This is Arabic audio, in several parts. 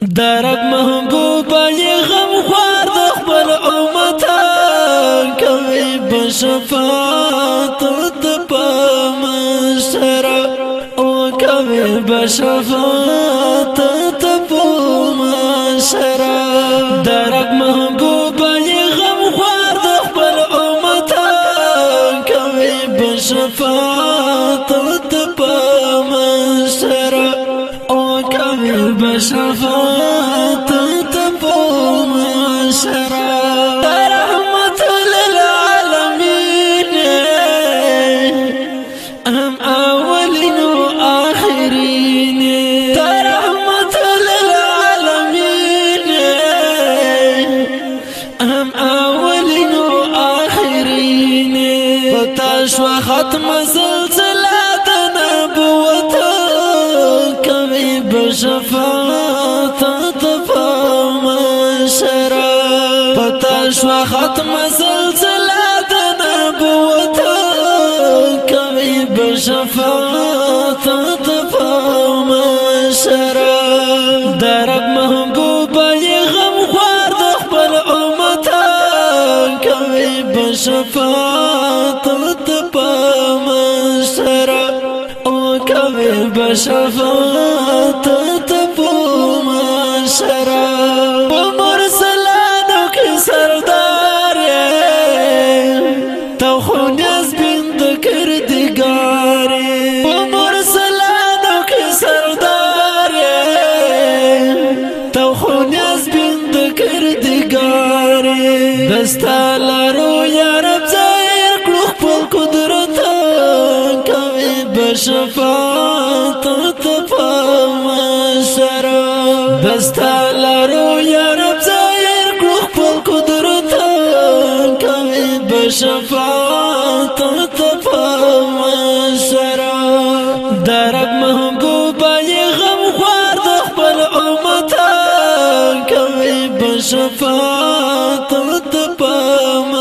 درب محبوب ای غم خوار د خپل امت کوي بشفاعت د پمشر أو کوي بشفاعت د پمشر درب محبوب ای غم خوار د خپل امت کوي بشفاعت د پمشر أو کوي بشفاعت شو ختم سلسلة د نبوت کوي تفهم شرا پتا شو ختم سلسلة د نبوت کوي تفهم شرا درب محبوب ی غم خوار د خپل امت. کوي بشفاعت تپو معاشرہ بمرسلانو کی سردار تو خونیز بند کردگار بمرسلانو کی سردار تو خونیز بند کردگار دستا لارو دستا لارو رب زایر کلو خپل قدرت کوي بشفاعت تفهم سرا. درب محبوب ای غم خوار د خپل امت کوي بشفاعت تفهم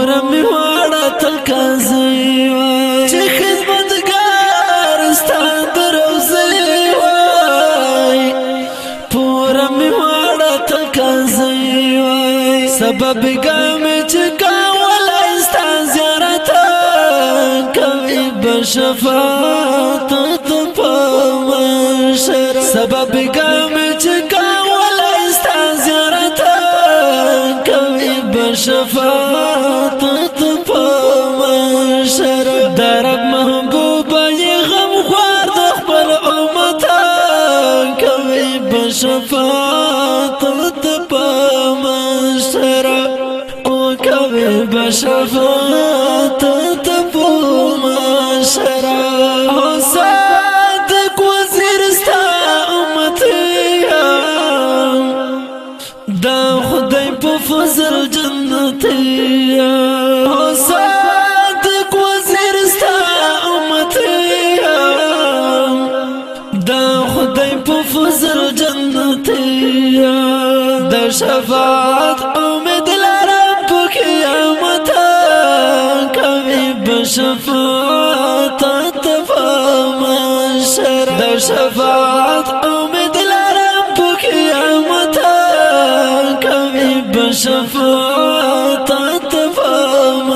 ګوره مې واړه تل کازی وای. چې خدمتګار ستا د روزي وای. پوره مې واړه تل کازی وای. سبب ګم چې کاولای ستا زیارت کوي بشفاعت ته پمشر سبب ګم چې کاولای ستا زیارت کوي بشفاعت. بشفاعت تپو معاشرہ صادق وزیر ستا امتیا دا خدای په فضل جنتیا صادق وزیر ستا امتیا دا خدای په فضل جنتیا د شفاعت شفاعت تفهم شر د شفاعت امید لرم په قیامت کوي بشفاعت تفهم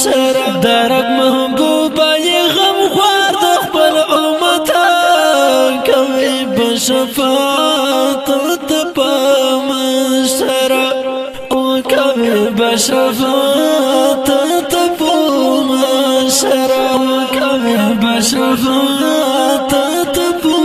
شر درک محبوب ای غم خوار د خپل امت کوي بشفاعت تفهم شر أو کوي بشفاعت شفاعت تبو